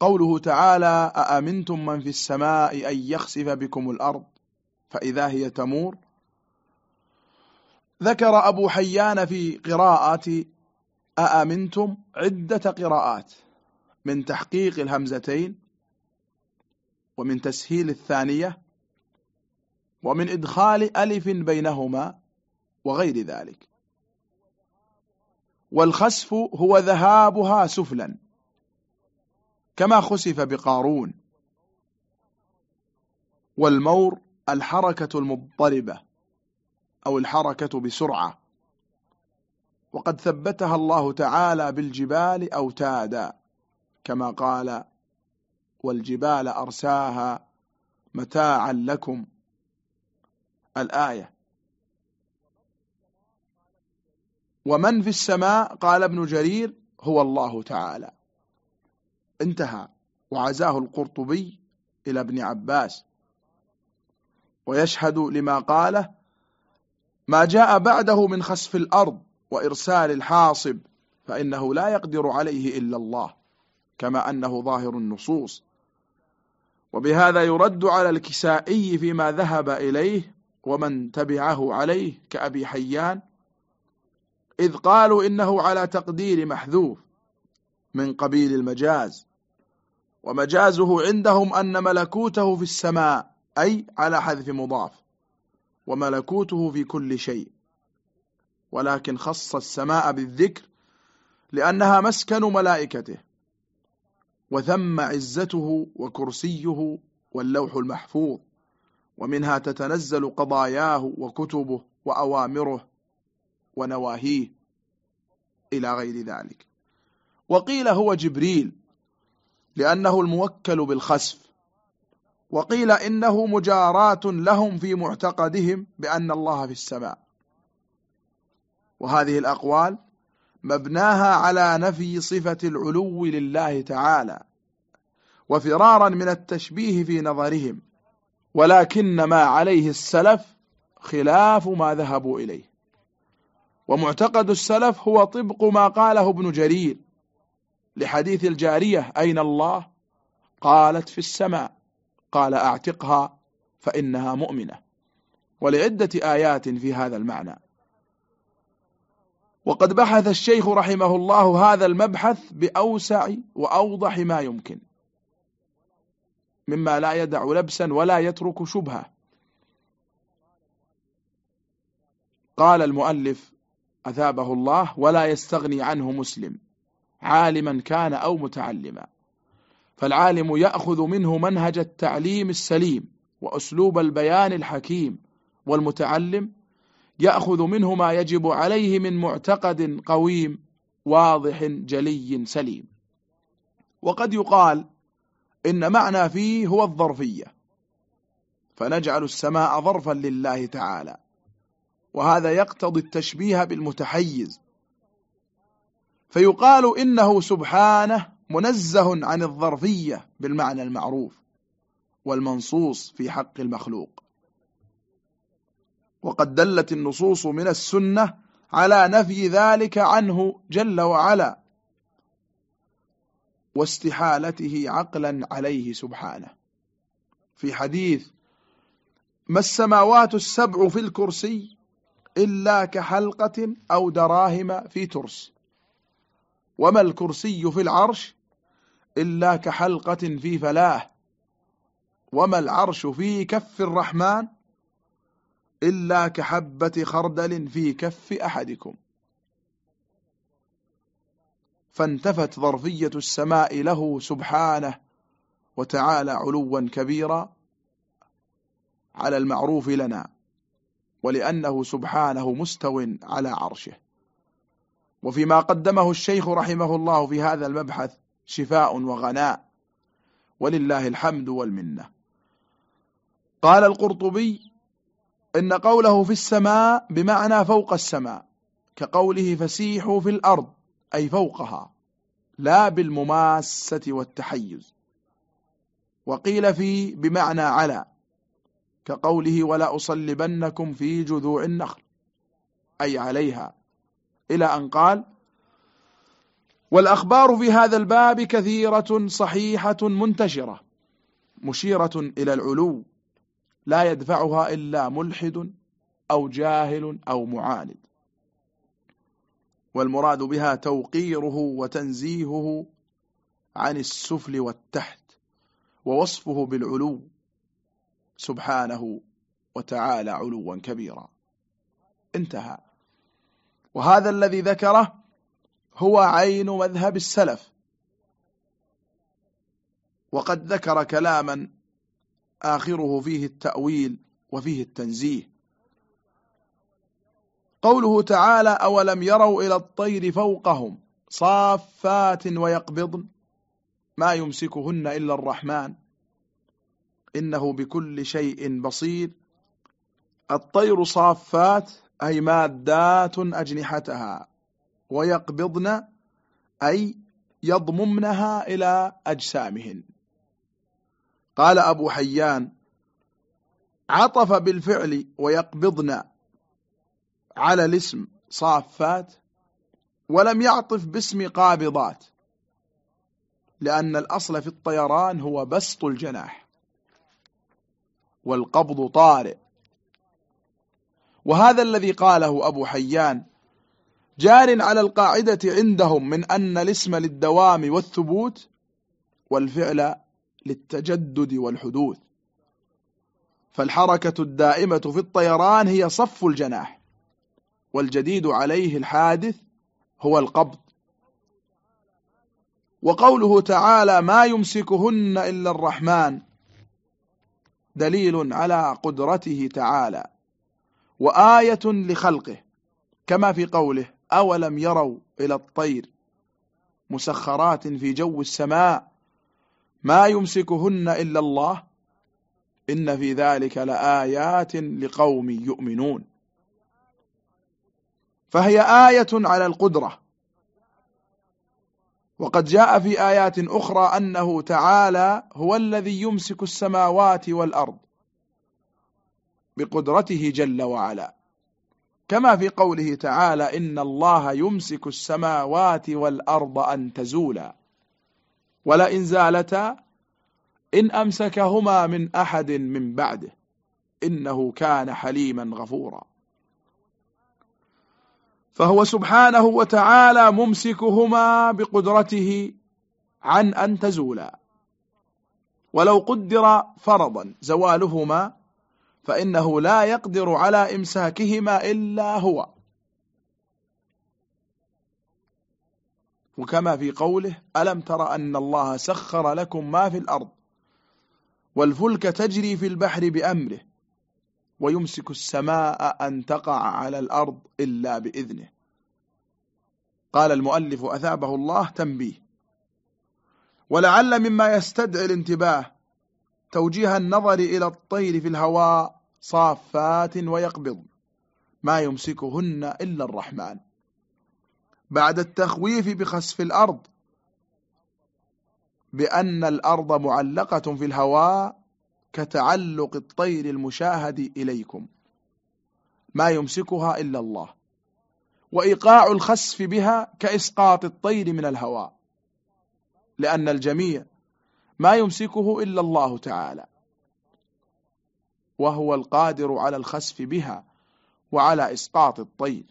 قوله تعالى أأمنتم من في السماء أن يخسف بكم الأرض فإذا هي تمور؟ ذكر أبو حيان في قراءة أأمنتم عدة قراءات من تحقيق الهمزتين ومن تسهيل الثانية ومن إدخال ألف بينهما وغير ذلك. والخسف هو ذهابها سفلا. كما خسف بقارون. والمور الحركة المضطربة أو الحركة بسرعة. وقد ثبتها الله تعالى بالجبال أوتادا كما قال والجبال أرساها متاعا لكم. الآية ومن في السماء قال ابن جرير هو الله تعالى. انتهى. وعزاه القرطبي إلى ابن عباس. ويشهد لما قاله ما جاء بعده من خسف الأرض وإرسال الحاصب فإنه لا يقدر عليه إلا الله كما أنه ظاهر النصوص. وبهذا يرد على الكسائي فيما ذهب إليه ومن تبعه عليه كأبي حيان إذ قالوا إنه على تقدير محذوف من قبيل المجاز ومجازه عندهم أن ملكوته في السماء أي على حذف مضاف وملكوته في كل شيء. ولكن خص السماء بالذكر لأنها مسكن ملائكته وثم عزته وكرسيه واللوح المحفوظ ومنها تتنزل قضاياه وكتبه وأوامره ونواهيه إلى غير ذلك. وقيل هو جبريل لأنه الموكل بالخسف. وقيل إنه مجاراة لهم في معتقدهم بأن الله في السماء. وهذه الأقوال مبناها على نفي صفة العلو لله تعالى وفرارا من التشبيه في نظرهم ولكن ما عليه السلف خلاف ما ذهبوا إليه. ومعتقد السلف هو طبق ما قاله ابن جرير لحديث الجارية أين الله؟ قالت في السماء. قال أعتقها فإنها مؤمنة. ولعدة آيات في هذا المعنى. وقد بحث الشيخ رحمه الله هذا المبحث بأوسع وأوضح ما يمكن. مما لا يدع لبسا ولا يترك شبهة. قال المؤلف أثابه الله ولا يستغني عنه مسلم. عالما كان أو متعلما. فالعالم يأخذ منه منهج التعليم السليم وأسلوب البيان الحكيم والمتعلم يأخذ منه ما يجب عليه من معتقد قويم واضح جلي سليم. وقد يقال إن معنى فيه هو الظرفية. فنجعل السماء ظرفا لله تعالى. وهذا يقتضي التشبيه بالمتحيز. فيقال إنه سبحانه منزه عن الظرفية بالمعنى المعروف والمنصوص في حق المخلوق. وقد دلت النصوص من السنة على نفي ذلك عنه جل وعلا واستحالته عقلا عليه سبحانه. في حديث ما السماوات السبع في الكرسي إلا كحلقة أو دراهم في ترس؟ وما الكرسي في العرش إلا كحلقة في فلاه وما العرش في كف الرحمن إلا كحبة خردل في كف أحدكم؟ فانتفت ظرفية السماء له سبحانه وتعالى علوا كبيرا على المعروف لنا ولأنه سبحانه مستو على عرشه. وفيما قدمه الشيخ رحمه الله في هذا المبحث شفاء وغناء. ولله الحمد والمنة. قال القرطبي إن قوله في السماء بمعنى فوق السماء كقوله فسيحوا في الأرض أي فوقها لا بالمماسة والتحيز. وقيل في بمعنى على كقوله ولا أصلبنكم في جذوع النخل أي عليها. إلى أن قال والأخبار في هذا الباب كثيرة صحيحة منتشرة مشيرة إلى العلو لا يدفعها إلا ملحد أو جاهل أو معاند. والمراد بها توقيره وتنزيهه عن السفل والتحت ووصفه بالعلو سبحانه وتعالى علوا كبيرا. انتهى. وهذا الذي ذكره هو عين مذهب السلف. وقد ذكر كلاما آخره فيه التأويل وفيه التنزيه. قوله تعالى أولم يروا إلى الطير فوقهم صافات ويقبضن ما يمسكهن إلا الرحمن. إنه بكل شيء بصير. الطير صافات أي مادات أجنحتها ويقبضن أي يضممنها إلى أجسامهن. قال أبو حيان عطف بالفعل ويقبضن على الاسم صافات ولم يعطف باسم قابضات لأن الأصل في الطيران هو بسط الجناح والقبض طارئ. وهذا الذي قاله أبو حيان جار على القاعدة عندهم من أن الاسم للدوام والثبوت والفعل للتجدد والحدوث. فالحركة الدائمة في الطيران هي صف الجناح والجديد عليه الحادث هو القبض. وقوله تعالى ما يمسكهن إلا الرحمن دليل على قدرته تعالى. وآية لخلقه كما في قوله أولم يروا إلى الطير مسخرات في جو السماء ما يمسكهن إلا الله إن في ذلك لآيات لقوم يؤمنون. فهي آية على القدرة. وقد جاء في آيات أخرى أنه تعالى هو الذي يمسك السماوات والأرض. بقدرته جل وعلا. كما في قوله تعالى إن الله يمسك السماوات والأرض أن تزولا. ولئن زالتا إن أمسكهما من أحد من بعده. إنه كان حليما غفورا. فهو سبحانه وتعالى ممسكهما بقدرته عن أن تزولا. ولو قدر فرضا زوالهما فإنه لا يقدر على إمساكهما إلا هو. وكما في قوله ألم تر أن الله سخر لكم ما في الأرض والفلك تجري في البحر بأمره ويمسك السماء أن تقع على الأرض إلا بإذنه. قال المؤلف أثابه الله تنبيه. ولعل مما يستدعي الانتباه توجيه النظر إلى الطير في الهواء صافات ويقبض ما يمسكهن إلا الرحمن. بعد التخويف بخسف الأرض بأن الأرض معلقة في الهواء كتعلق الطير المشاهد إليكم. ما يمسكها إلا الله. وإيقاع الخسف بها كإسقاط الطير من الهواء لأن الجميع ما يمسكه إلا الله تعالى. وهو القادر على الخسف بها وعلى إسقاط الطير.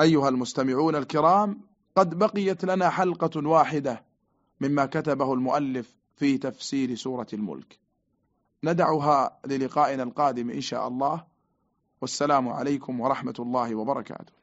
أيها المستمعون الكرام قد بقيت لنا حلقة واحدة مما كتبه المؤلف في تفسير سورة الملك. ندعها للقائنا القادم إن شاء الله. والسلام عليكم ورحمة الله وبركاته.